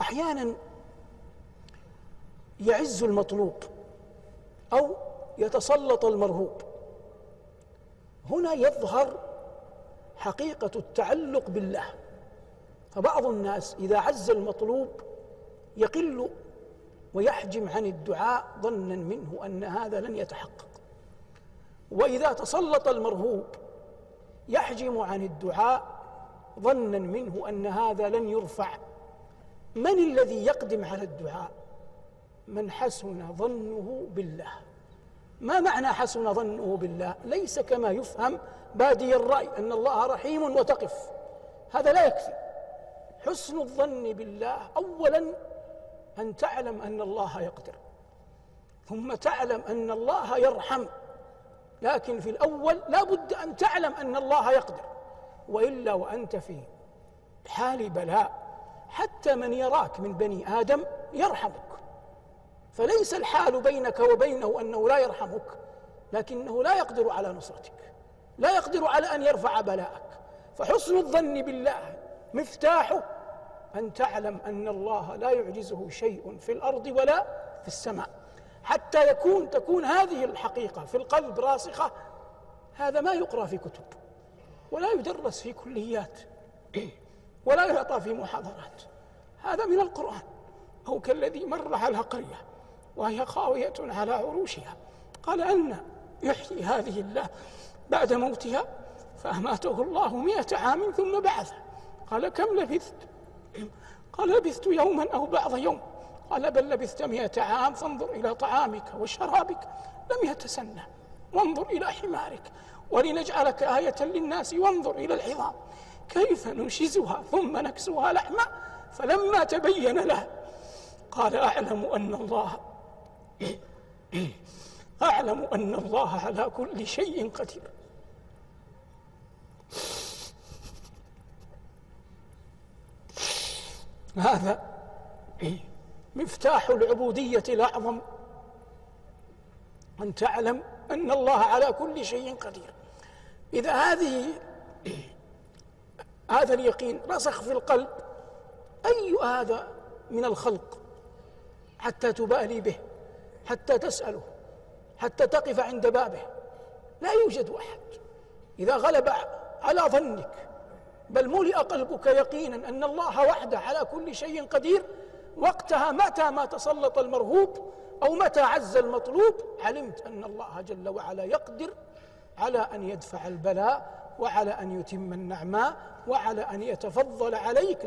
أحيانا يعز المطلوب أو يتسلط المرهوب. هنا يظهر حقيقة التعلق بالله. فبعض الناس إذا عز المطلوب يقل ويحجم عن الدعاء ظنا منه أن هذا لن يتحقق. وإذا تسلط المرهوب يحجم عن الدعاء ظنا منه أن هذا لن يرفع من الذي يقدم على الدعاء؟ من حسن ظنه بالله. ما معنى حسن ظنه بالله؟ ليس كما يفهم بادي الرأي أن الله رحيم وتقف. هذا لا يكفي. حسن الظن بالله اولا أن تعلم أن الله يقدر ثم تعلم أن الله يرحم. لكن في الأول لا بد أن تعلم أن الله يقدر وإلا وأنت في حال بلاء. حتى من يراك من بني آدم يرحمك. فليس الحال بينك وبينه أنه لا يرحمك لكنه لا يقدر على نصرتك لا يقدر على أن يرفع بلاءك. فحسن الظن بالله مفتاحه أن تعلم أن الله لا يعجزه شيء في الأرض ولا في السماء. حتى يكون تكون هذه الحقيقة في القلب راسخة هذا ما يقرأ في كتب ولا يدرس في كليات. ولا يعطى في محاضرات. هذا من القرآن. أو كالذي مر على قريه وهي خاوية على عروشها. قال أن يحيي هذه الله بعد موتها فأماته الله مئة عام ثم بعثه. قال كم لبثت؟ قال لبثت يوما أو بعض يوم. قال بل لبثت مئة عام فانظر إلى طعامك وشرابك لم يتسنى. وانظر إلى حمارك ولنجعلك آية للناس وانظر إلى العظام. كيف ننشزها ثم نكسوها لحما فلما تبين له قال أعلم أن الله أعلم أن الله على كل شيء قدير. هذا مفتاح العبودية الأعظم. أن تعلم أن الله على كل شيء قدير. إذا هذه هذا اليقين رسخ في القلب. أي هذا من الخلق؟ حتى تبالي به حتى تسأله حتى تقف عند بابه. لا يوجد أحد. إذا غلب على ظنك بل ملئ قلبك يقينا أن الله وحده على كل شيء قدير وقتها متى ما تسلط المرهوب أو متى عز المطلوب علمت أن الله جل وعلا يقدر على أن يدفع البلاء وعلى أن يتم النعماء وعلى أن يتفضل عليك.